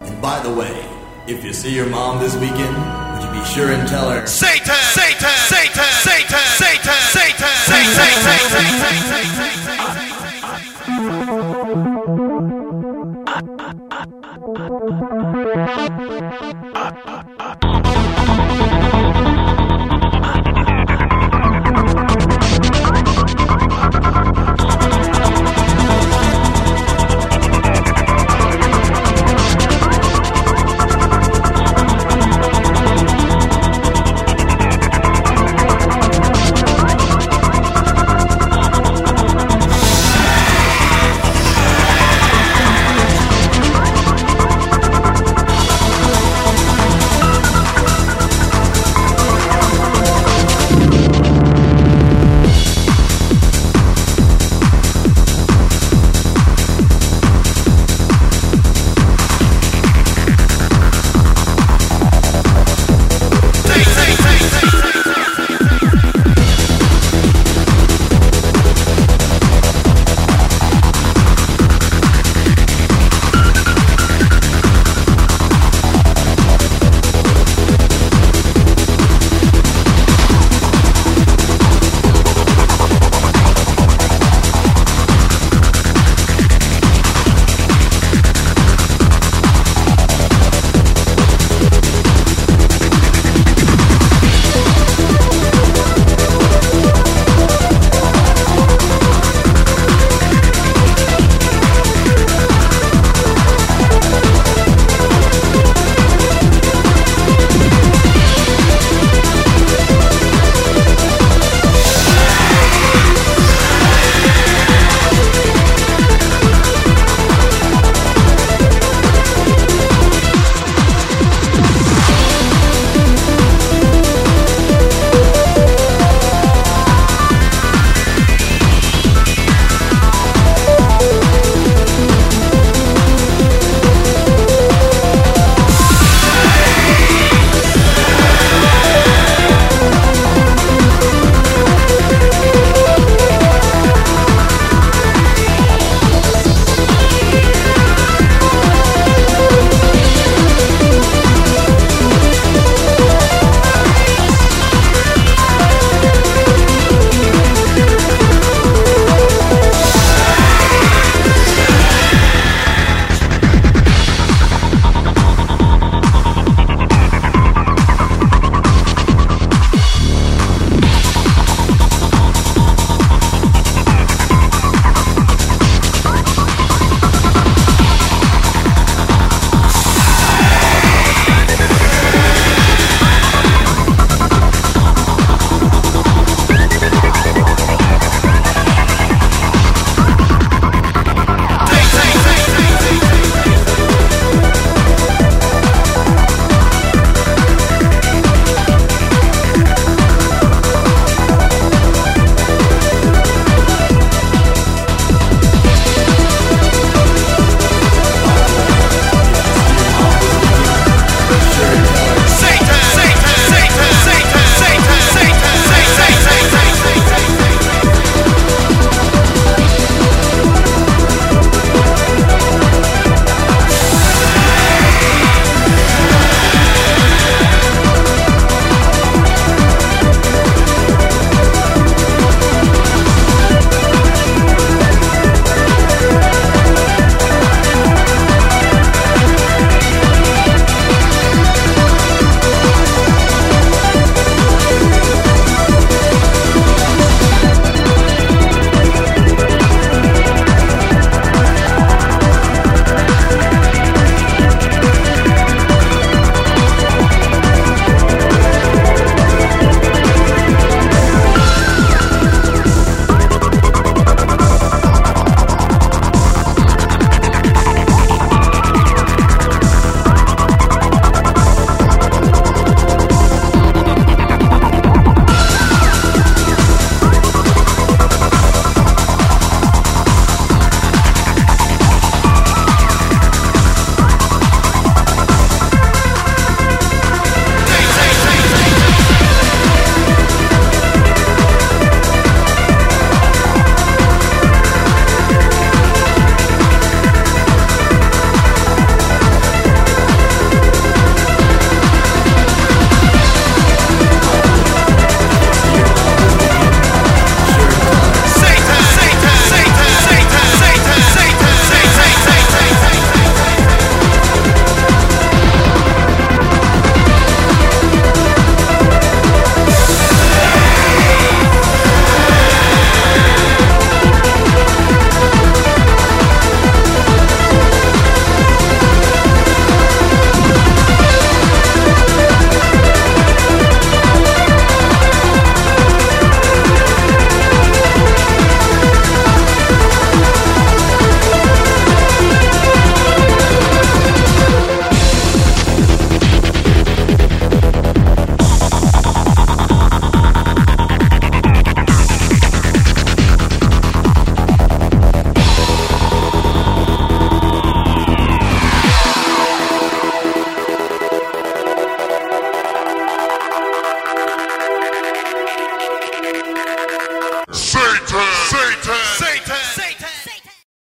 And by the way, if you see your mom this weekend, would you be sure and tell her Satan! Satan! Satan! Satan! Satan! Satan! Satan!